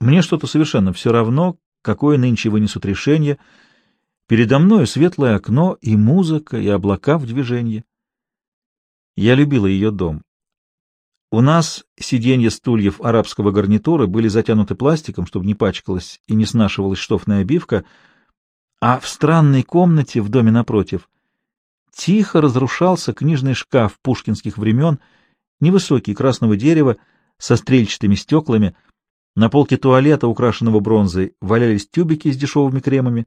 Мне что-то совершенно все равно, какое нынче вынесут решение. Передо мною светлое окно и музыка, и облака в движении. Я любила ее дом. У нас сиденья стульев арабского гарнитура были затянуты пластиком, чтобы не пачкалась и не снашивалась штофная обивка, а в странной комнате в доме напротив тихо разрушался книжный шкаф пушкинских времен, невысокий, красного дерева, со стрельчатыми стеклами. На полке туалета, украшенного бронзой, валялись тюбики с дешевыми кремами,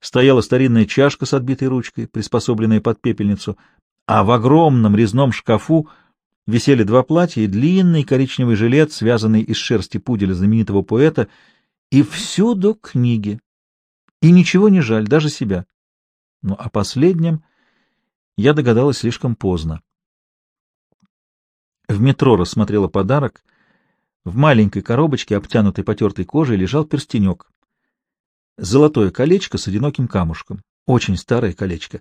стояла старинная чашка с отбитой ручкой, приспособленная под пепельницу, а в огромном резном шкафу висели два платья и длинный коричневый жилет, связанный из шерсти пуделя знаменитого поэта, и всюду книги. И ничего не жаль, даже себя. Ну, о последнем я догадалась слишком поздно. В метро рассмотрела подарок. В маленькой коробочке, обтянутой потертой кожей, лежал перстенек. Золотое колечко с одиноким камушком. Очень старое колечко.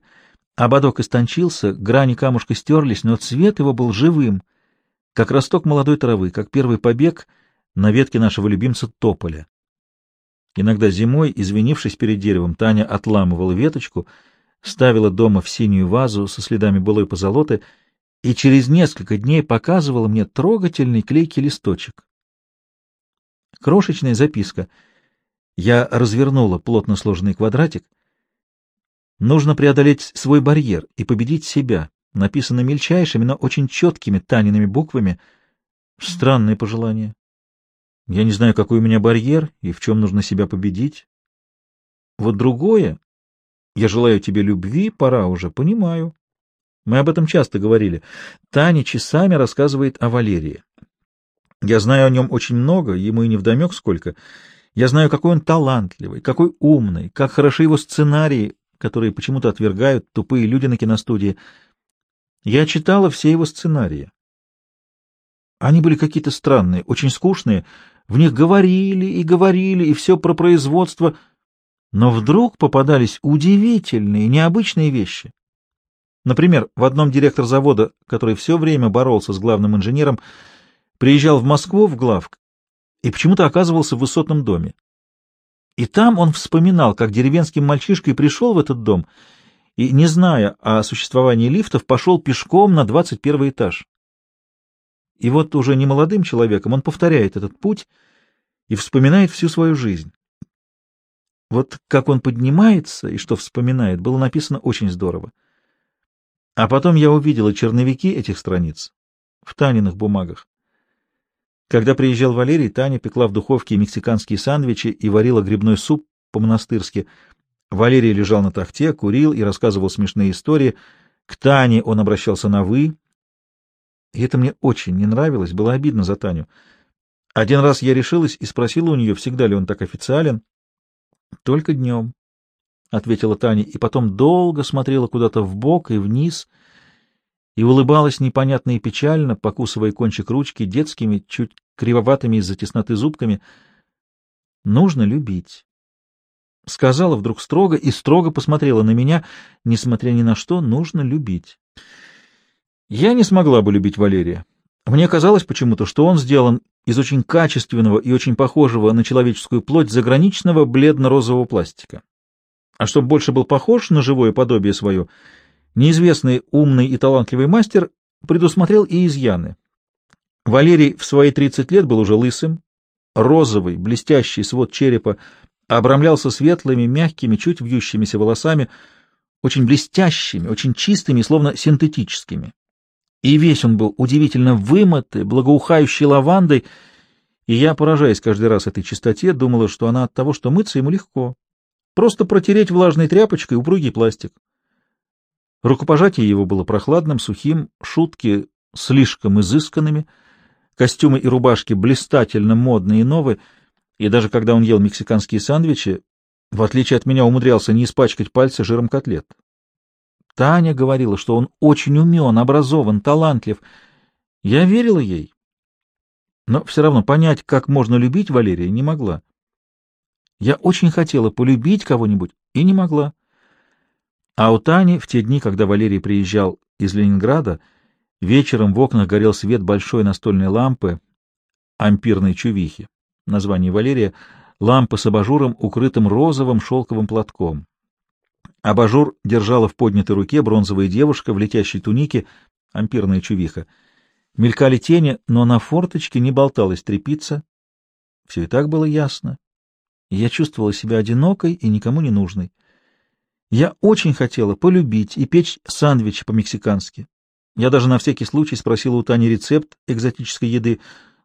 Ободок истончился, грани камушка стерлись, но цвет его был живым, как росток молодой травы, как первый побег на ветке нашего любимца тополя. Иногда зимой, извинившись перед деревом, Таня отламывала веточку, ставила дома в синюю вазу со следами былой позолоты и через несколько дней показывала мне трогательный клейкий листочек. Крошечная записка. Я развернула плотно сложенный квадратик — Нужно преодолеть свой барьер и победить себя. Написано мельчайшими, но очень четкими Таниными буквами. Странное пожелание. Я не знаю, какой у меня барьер и в чем нужно себя победить. Вот другое. Я желаю тебе любви, пора уже, понимаю. Мы об этом часто говорили. Таня часами рассказывает о Валерии. Я знаю о нем очень много, ему и не вдомек сколько. Я знаю, какой он талантливый, какой умный, как хороши его сценарии, которые почему-то отвергают тупые люди на киностудии. Я читала все его сценарии. Они были какие-то странные, очень скучные. В них говорили и говорили, и все про производство. Но вдруг попадались удивительные, необычные вещи. Например, в одном директор завода, который все время боролся с главным инженером, приезжал в Москву в главк и почему-то оказывался в высотном доме. И там он вспоминал, как деревенским мальчишкой пришел в этот дом и, не зная о существовании лифтов, пошел пешком на 21 этаж. И вот уже не молодым человеком он повторяет этот путь и вспоминает всю свою жизнь. Вот как он поднимается и что вспоминает, было написано очень здорово. А потом я увидела черновики этих страниц в Таниных бумагах. Когда приезжал Валерий, Таня пекла в духовке мексиканские сандвичи и варила грибной суп по-монастырски. Валерий лежал на тахте, курил и рассказывал смешные истории. К Тане он обращался на «вы». И это мне очень не нравилось, было обидно за Таню. Один раз я решилась и спросила у нее, всегда ли он так официален. — Только днем, — ответила Таня, и потом долго смотрела куда-то в бок и вниз — и улыбалась непонятно и печально, покусывая кончик ручки детскими, чуть кривоватыми из-за тесноты зубками. «Нужно любить», — сказала вдруг строго и строго посмотрела на меня, несмотря ни на что, нужно любить. Я не смогла бы любить Валерия. Мне казалось почему-то, что он сделан из очень качественного и очень похожего на человеческую плоть заграничного бледно-розового пластика. А чтобы больше был похож на живое подобие свое — Неизвестный умный и талантливый мастер предусмотрел и изъяны. Валерий в свои 30 лет был уже лысым, розовый, блестящий свод черепа обрамлялся светлыми, мягкими, чуть вьющимися волосами, очень блестящими, очень чистыми, словно синтетическими. И весь он был удивительно вымытый, благоухающий лавандой, и я, поражаясь каждый раз этой чистоте, думала, что она от того, что мыться ему легко. Просто протереть влажной тряпочкой упругий пластик. Рукопожатие его было прохладным, сухим, шутки слишком изысканными, костюмы и рубашки блистательно модные и новые, и даже когда он ел мексиканские сандвичи, в отличие от меня, умудрялся не испачкать пальцы жиром котлет. Таня говорила, что он очень умен, образован, талантлив. Я верила ей, но все равно понять, как можно любить Валерия, не могла. Я очень хотела полюбить кого-нибудь и не могла. А у Тани в те дни, когда Валерий приезжал из Ленинграда, вечером в окнах горел свет большой настольной лампы ампирной чувихи. название Валерия, лампа с абажуром, укрытым розовым шелковым платком. Абажур держала в поднятой руке бронзовая девушка в летящей тунике, ампирная чувиха. Мелькали тени, но на форточке не болталась трепица. Все и так было ясно. Я чувствовала себя одинокой и никому не нужной. Я очень хотела полюбить и печь сандвичи по-мексикански. Я даже на всякий случай спросила у Тани рецепт экзотической еды,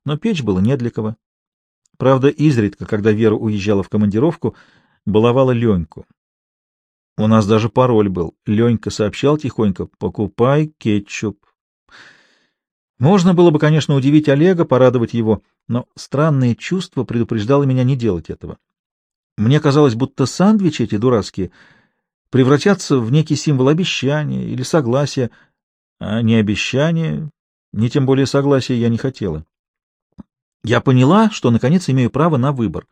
но печь было не для кого. Правда, изредка, когда Вера уезжала в командировку, баловала Леньку. У нас даже пароль был. Ленька сообщал тихонько «покупай кетчуп». Можно было бы, конечно, удивить Олега, порадовать его, но странное чувство предупреждало меня не делать этого. Мне казалось, будто сандвичи эти дурацкие превратятся в некий символ обещания или согласия, а ни обещания, ни тем более согласия я не хотела. Я поняла, что, наконец, имею право на выбор.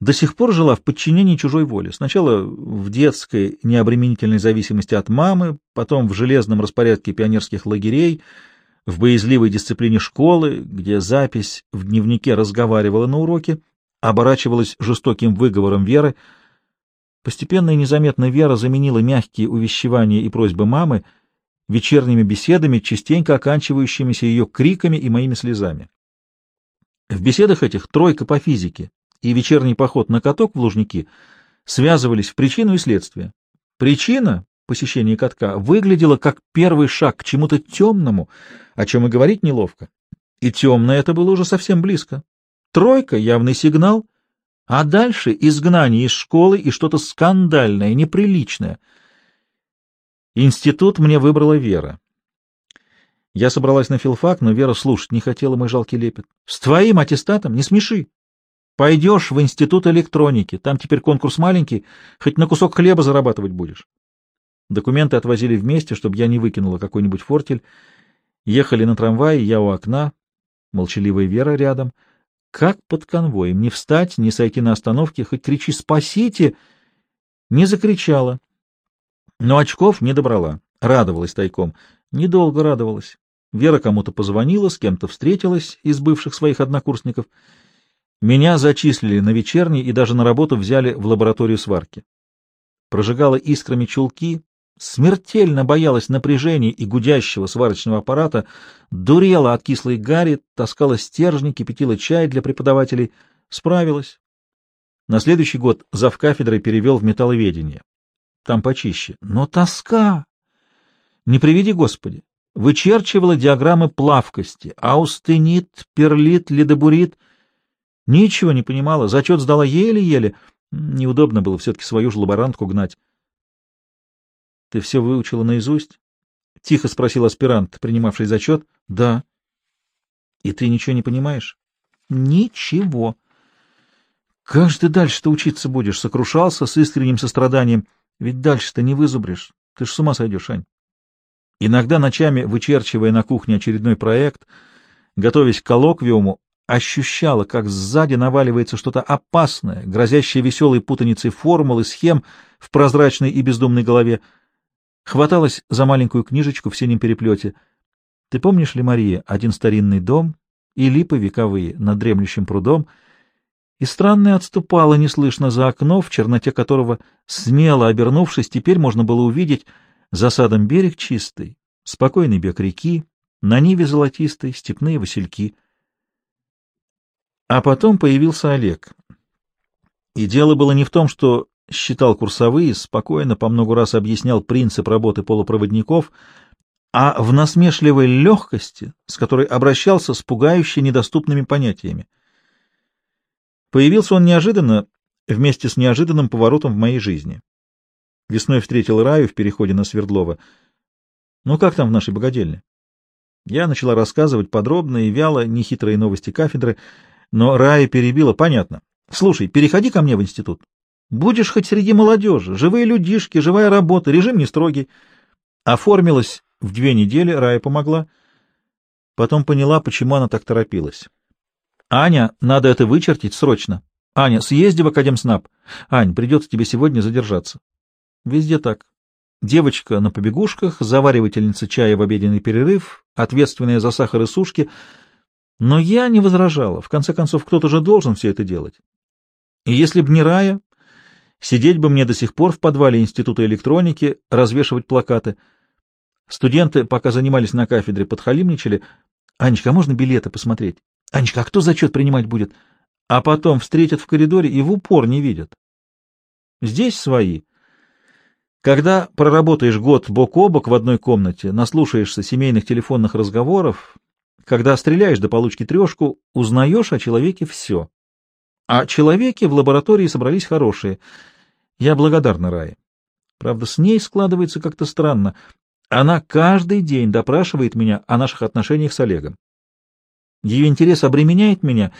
До сих пор жила в подчинении чужой воли. Сначала в детской необременительной зависимости от мамы, потом в железном распорядке пионерских лагерей, в боязливой дисциплине школы, где запись в дневнике разговаривала на уроке, оборачивалась жестоким выговором Веры. Постепенно и незаметно Вера заменила мягкие увещевания и просьбы мамы вечерними беседами, частенько оканчивающимися ее криками и моими слезами. В беседах этих тройка по физике и вечерний поход на каток в Лужники связывались в причину и следствие. Причина посещения катка выглядела как первый шаг к чему-то темному, о чем и говорить неловко. И темное это было уже совсем близко. Тройка — явный сигнал, а дальше изгнание из школы и что-то скандальное, неприличное. Институт мне выбрала Вера. Я собралась на филфак, но Вера слушать не хотела мой жалкий лепет. — С твоим аттестатом не смеши. Пойдешь в институт электроники, там теперь конкурс маленький, хоть на кусок хлеба зарабатывать будешь. Документы отвозили вместе, чтобы я не выкинула какой-нибудь фортель. Ехали на трамвае, я у окна, молчаливая Вера рядом. Как под конвоем, не встать, не сойти на остановке, хоть кричи «спасите!» Не закричала, но очков не добрала, радовалась тайком. Недолго радовалась. Вера кому-то позвонила, с кем-то встретилась из бывших своих однокурсников. Меня зачислили на вечерний и даже на работу взяли в лабораторию сварки. Прожигала искрами чулки, смертельно боялась напряжения и гудящего сварочного аппарата, дурела от кислой гари, таскала стержни, кипятила чай для преподавателей. Справилась. На следующий год завкафедрой перевел в металловедение. Там почище. Но тоска! Не приведи Господи! Вычерчивала диаграммы плавкости. Аустенит, перлит, ледобурит. Ничего не понимала. Зачет сдала еле-еле. Неудобно было все-таки свою же лаборантку гнать. — Ты все выучила наизусть? — тихо спросил аспирант, принимавший зачет. — Да. — И ты ничего не понимаешь? — Ничего. — Как же ты дальше-то учиться будешь? — сокрушался с искренним состраданием. — Ведь дальше-то не вызубришь. Ты ж с ума сойдешь, Ань. Иногда ночами, вычерчивая на кухне очередной проект, готовясь к коллоквиуму, ощущала, как сзади наваливается что-то опасное, грозящее веселой путаницей формул и схем в прозрачной и бездумной голове. Хваталась за маленькую книжечку в синем переплете. Ты помнишь ли, Мария, один старинный дом и липы вековые над дремлющим прудом, и странное отступало неслышно за окно, в черноте которого, смело обернувшись, теперь можно было увидеть за садом берег чистый, спокойный бег реки, на ниве золотистой степные васильки. А потом появился Олег. И дело было не в том, что считал курсовые, спокойно по много раз объяснял принцип работы полупроводников, а в насмешливой легкости, с которой обращался с пугающе недоступными понятиями. Появился он неожиданно, вместе с неожиданным поворотом в моей жизни. Весной встретил Раю в переходе на Свердлова. «Ну как там в нашей богадельне?» Я начала рассказывать подробно и вяло нехитрые новости кафедры, но Рая перебила. «Понятно. Слушай, переходи ко мне в институт. Будешь хоть среди молодежи, живые людишки, живая работа, режим не строгий». Оформилась в две недели, Рая помогла. Потом поняла, почему она так торопилась. «Аня, надо это вычертить срочно. Аня, съезди в Академснаб. Ань, придется тебе сегодня задержаться. Везде так. Девочка на побегушках, заваривательница чая в обеденный перерыв, ответственная за сахар и сушки. Но я не возражала. В конце концов, кто-то же должен все это делать. И если б не Рая, сидеть бы мне до сих пор в подвале Института электроники, развешивать плакаты. Студенты, пока занимались на кафедре, подхалимничали. «Анечка, а можно билеты посмотреть? Анечка, а кто зачет принимать будет?» А потом встретят в коридоре и в упор не видят. Здесь свои. Когда проработаешь год бок о бок в одной комнате, наслушаешься семейных телефонных разговоров, когда стреляешь до получки трешку, узнаешь о человеке все. А человеки в лаборатории собрались хорошие. Я благодарна Рае. Правда, с ней складывается как-то странно. Она каждый день допрашивает меня о наших отношениях с Олегом. Ее интерес обременяет меня,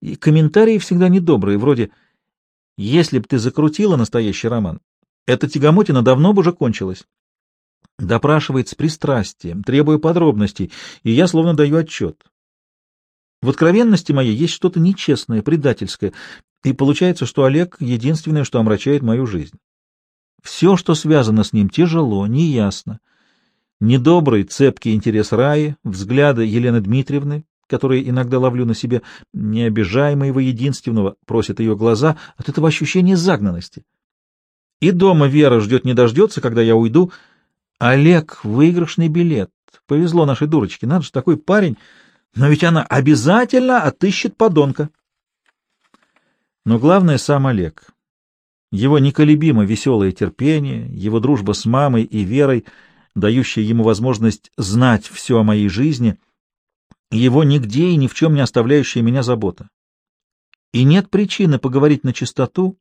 и комментарии всегда недобрые, вроде «Если б ты закрутила настоящий роман, эта тягомотина давно бы уже кончилась». Допрашивает с пристрастием, требуя подробностей, и я словно даю отчет. В откровенности моей есть что-то нечестное, предательское, и получается, что Олег — единственное, что омрачает мою жизнь. Все, что связано с ним, тяжело, неясно. Недобрый, цепкий интерес Раи, взгляды Елены Дмитриевны, которые иногда ловлю на себе, не обижай моего единственного, просят ее глаза, от этого ощущения загнанности. И дома Вера ждет не дождется, когда я уйду. Олег — выигрышный билет. Повезло нашей дурочке, надо же, такой парень. Но ведь она обязательно отыщет подонка. Но главное — сам Олег. Его неколебимо веселое терпение, его дружба с мамой и Верой, дающая ему возможность знать все о моей жизни — его нигде и ни в чем не оставляющая меня забота. И нет причины поговорить на чистоту,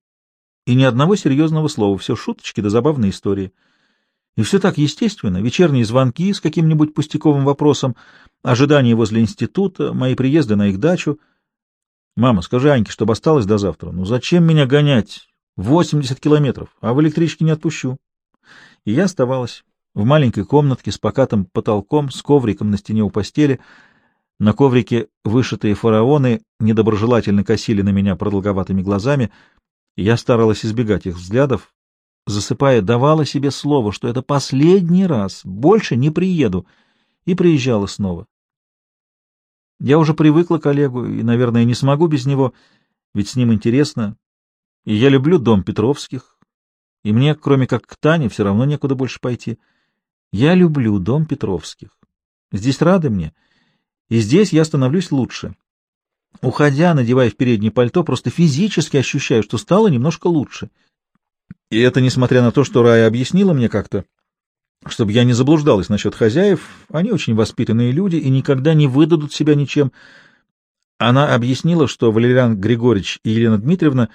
и ни одного серьезного слова, все шуточки да забавные истории. И все так естественно, вечерние звонки с каким-нибудь пустяковым вопросом, ожидание возле института, мои приезды на их дачу. Мама, скажи Аньке, чтобы осталось до завтра. Ну зачем меня гонять? 80 километров, а в электричке не отпущу. И я оставалась в маленькой комнатке с покатым потолком, с ковриком на стене у постели, на коврике вышитые фараоны недоброжелательно косили на меня продолговатыми глазами, и я старалась избегать их взглядов, засыпая, давала себе слово, что это последний раз, больше не приеду, и приезжала снова. Я уже привыкла к Олегу и, наверное, не смогу без него, ведь с ним интересно, и я люблю дом Петровских, и мне, кроме как к Тане, все равно некуда больше пойти. Я люблю дом Петровских. Здесь рады мне, и здесь я становлюсь лучше. Уходя, надевая в переднее пальто, просто физически ощущаю, что стало немножко лучше. И это несмотря на то, что Рая объяснила мне как-то, чтобы я не заблуждалась насчет хозяев, они очень воспитанные люди и никогда не выдадут себя ничем. Она объяснила, что Валериан Григорьевич и Елена Дмитриевна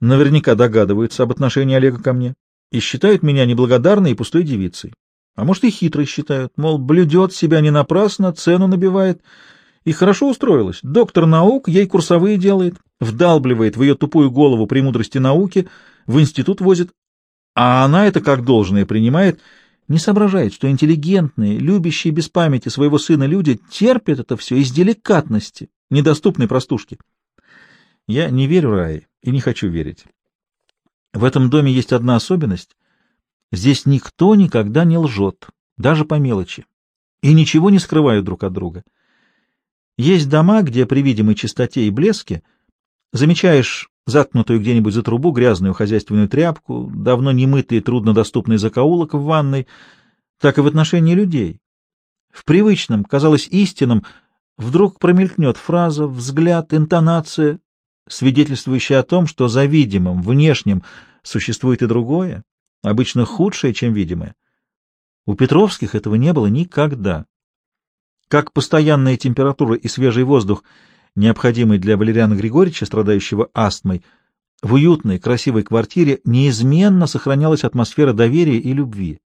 наверняка догадываются об отношении Олега ко мне и считают меня неблагодарной и пустой девицей. А может, и хитрый считают, мол, блюдет себя не напрасно, цену набивает. И хорошо устроилась. Доктор наук ей курсовые делает, вдалбливает в ее тупую голову премудрости науки, в институт возит. А она это как должное принимает, не соображает, что интеллигентные, любящие без памяти своего сына люди терпят это все из деликатности, недоступной простушки. Я не верю Рае и не хочу верить. В этом доме есть одна особенность. Здесь никто никогда не лжет, даже по мелочи, и ничего не скрывают друг от друга. Есть дома, где при видимой чистоте и блеске замечаешь заткнутую где-нибудь за трубу грязную хозяйственную тряпку, давно немытый и труднодоступный закоулок в ванной, так и в отношении людей. В привычном, казалось истинном, вдруг промелькнет фраза, взгляд, интонация, свидетельствующая о том, что за видимым, внешним существует и другое, обычно худшее, чем видимое. У Петровских этого не было никогда. Как постоянная температура и свежий воздух, необходимый для Валериана Григорьевича, страдающего астмой, в уютной, красивой квартире неизменно сохранялась атмосфера доверия и любви.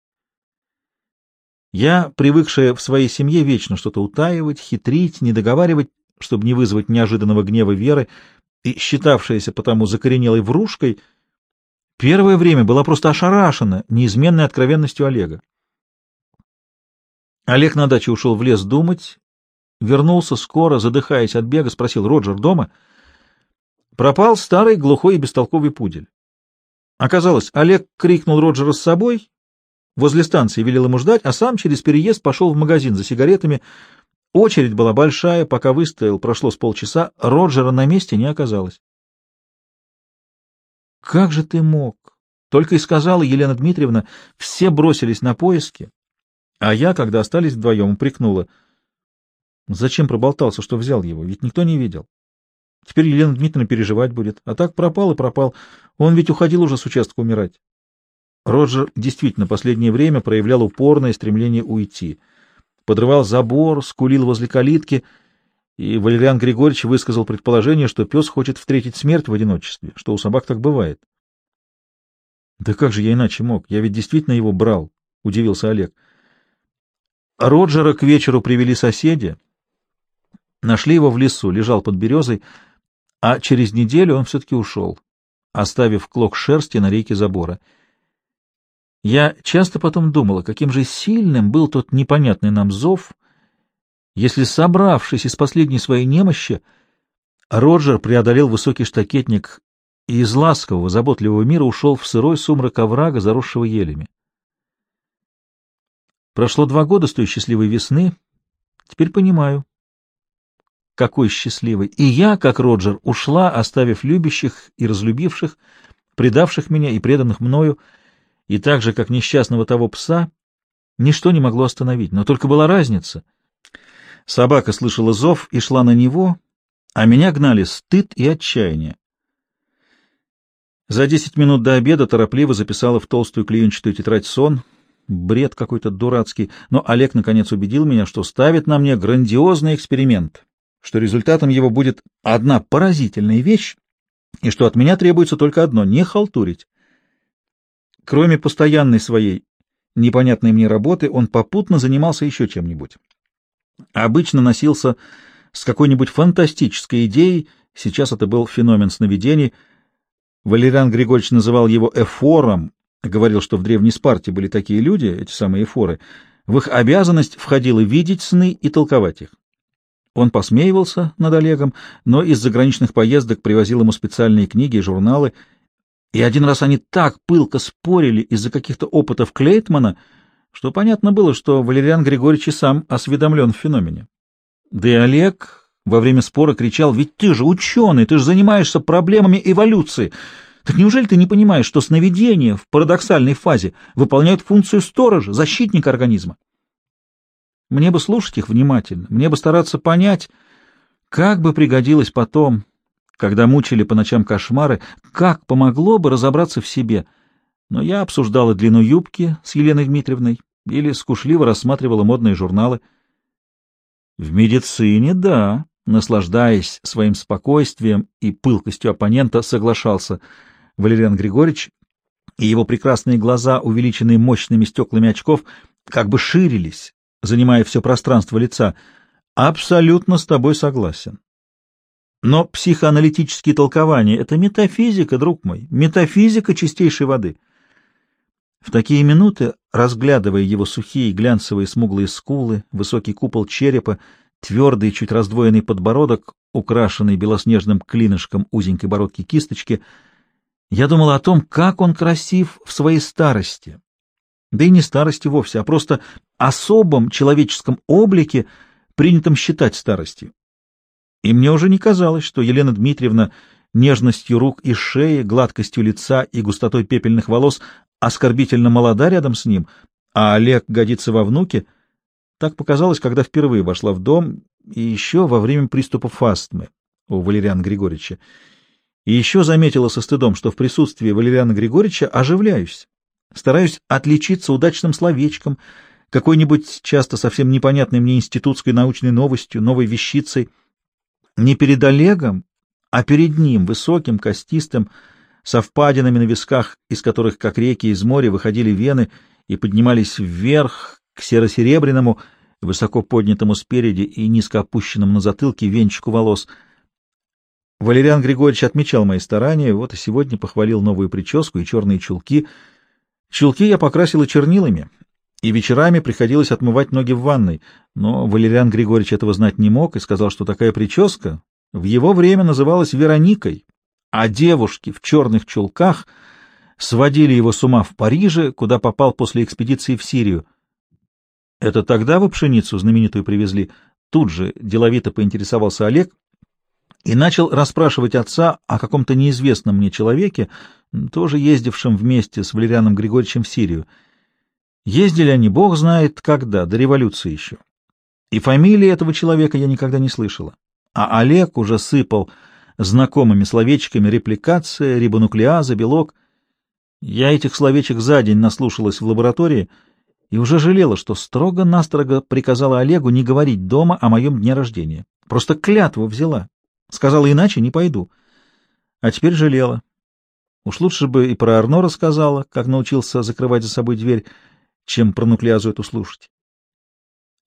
Я, привыкшая в своей семье вечно что-то утаивать, хитрить, недоговаривать, чтобы не вызвать неожиданного гнева Веры, и считавшаяся потому закоренелой врушкой — Первое время была просто ошарашена неизменной откровенностью Олега. Олег на даче ушел в лес думать, вернулся скоро, задыхаясь от бега, спросил, Роджер дома? Пропал старый глухой и бестолковый пудель. Оказалось, Олег крикнул Роджера с собой, возле станции велел ему ждать, а сам через переезд пошел в магазин за сигаретами. Очередь была большая, пока выстоял, прошло с полчаса, Роджера на месте не оказалось. «Как же ты мог?» — только и сказала Елена Дмитриевна. Все бросились на поиски, а я, когда остались вдвоем, упрекнула. Зачем проболтался, что взял его? Ведь никто не видел. Теперь Елена Дмитриевна переживать будет. А так пропал и пропал. Он ведь уходил уже с участка умирать. Роджер действительно последнее время проявлял упорное стремление уйти. Подрывал забор, скулил возле калитки, и Валериан Григорьевич высказал предположение, что пес хочет встретить смерть в одиночестве, что у собак так бывает. — Да как же я иначе мог? Я ведь действительно его брал, — удивился Олег. Роджера к вечеру привели соседи. Нашли его в лесу, лежал под березой, а через неделю он все-таки ушел, оставив клок шерсти на рейке забора — я часто потом думала, каким же сильным был тот непонятный нам зов, если, собравшись из последней своей немощи, Роджер преодолел высокий штакетник и из ласкового, заботливого мира ушел в сырой сумрак оврага, заросшего елями. Прошло два года с той счастливой весны. Теперь понимаю, какой счастливый. И я, как Роджер, ушла, оставив любящих и разлюбивших, предавших меня и преданных мною, и так же, как несчастного того пса, ничто не могло остановить, но только была разница. Собака слышала зов и шла на него, а меня гнали стыд и отчаяние. За десять минут до обеда торопливо записала в толстую клеенчатую тетрадь сон, бред какой-то дурацкий, но Олег наконец убедил меня, что ставит на мне грандиозный эксперимент, что результатом его будет одна поразительная вещь, и что от меня требуется только одно — не халтурить. Кроме постоянной своей непонятной мне работы, он попутно занимался еще чем-нибудь. Обычно носился с какой-нибудь фантастической идеей, сейчас это был феномен сновидений. Валериан Григорьевич называл его эфором, говорил, что в Древней Спарте были такие люди, эти самые эфоры, в их обязанность входило видеть сны и толковать их. Он посмеивался над Олегом, но из заграничных поездок привозил ему специальные книги и журналы — и один раз они так пылко спорили из-за каких-то опытов Клейтмана, что понятно было, что Валериан Григорьевич и сам осведомлен в феномене. Да и Олег во время спора кричал, «Ведь ты же ученый, ты же занимаешься проблемами эволюции. Так неужели ты не понимаешь, что сновидения в парадоксальной фазе выполняют функцию сторожа, защитника организма?» Мне бы слушать их внимательно, мне бы стараться понять, как бы пригодилось потом когда мучили по ночам кошмары, как помогло бы разобраться в себе. Но я обсуждала длину юбки с Еленой Дмитриевной или скучливо рассматривала модные журналы. В медицине — да, наслаждаясь своим спокойствием и пылкостью оппонента, соглашался Валериан Григорьевич, и его прекрасные глаза, увеличенные мощными стеклами очков, как бы ширились, занимая все пространство лица. Абсолютно с тобой согласен. Но психоаналитические толкования — это метафизика, друг мой, метафизика чистейшей воды. В такие минуты, разглядывая его сухие глянцевые смуглые скулы, высокий купол черепа, твердый, чуть раздвоенный подбородок, украшенный белоснежным клинышком узенькой бородки кисточки, я думал о том, как он красив в своей старости. Да и не старости вовсе, а просто особом человеческом облике, принятом считать старостью. И мне уже не казалось, что Елена Дмитриевна нежностью рук и шеи, гладкостью лица и густотой пепельных волос оскорбительно молода рядом с ним, а Олег годится во внуке. Так показалось, когда впервые вошла в дом и еще во время приступов астмы у Валериана Григорьевича. И еще заметила со стыдом, что в присутствии Валериана Григорьевича оживляюсь, стараюсь отличиться удачным словечком, какой-нибудь часто совсем непонятной мне институтской научной новостью, новой вещицей — не перед Олегом, а перед ним, высоким, костистым, со впадинами на висках, из которых, как реки из моря, выходили вены и поднимались вверх к серо-серебряному, высоко поднятому спереди и низко опущенному на затылке венчику волос. Валериан Григорьевич отмечал мои старания, вот и сегодня похвалил новую прическу и черные чулки. Чулки я покрасила чернилами, и вечерами приходилось отмывать ноги в ванной, но Валериан Григорьевич этого знать не мог и сказал, что такая прическа в его время называлась Вероникой, а девушки в черных чулках сводили его с ума в Париже, куда попал после экспедиции в Сирию. Это тогда вы пшеницу знаменитую привезли? Тут же деловито поинтересовался Олег и начал расспрашивать отца о каком-то неизвестном мне человеке, тоже ездившем вместе с Валерианом Григорьевичем в Сирию. Ездили они, бог знает когда, до революции еще. И фамилии этого человека я никогда не слышала. А Олег уже сыпал знакомыми словечками репликация, рибонуклеаза, белок. Я этих словечек за день наслушалась в лаборатории и уже жалела, что строго-настрого приказала Олегу не говорить дома о моем дне рождения. Просто клятву взяла. Сказала иначе, не пойду. А теперь жалела. Уж лучше бы и про Арно рассказала, как научился закрывать за собой дверь, чем про нуклеазу эту слушать.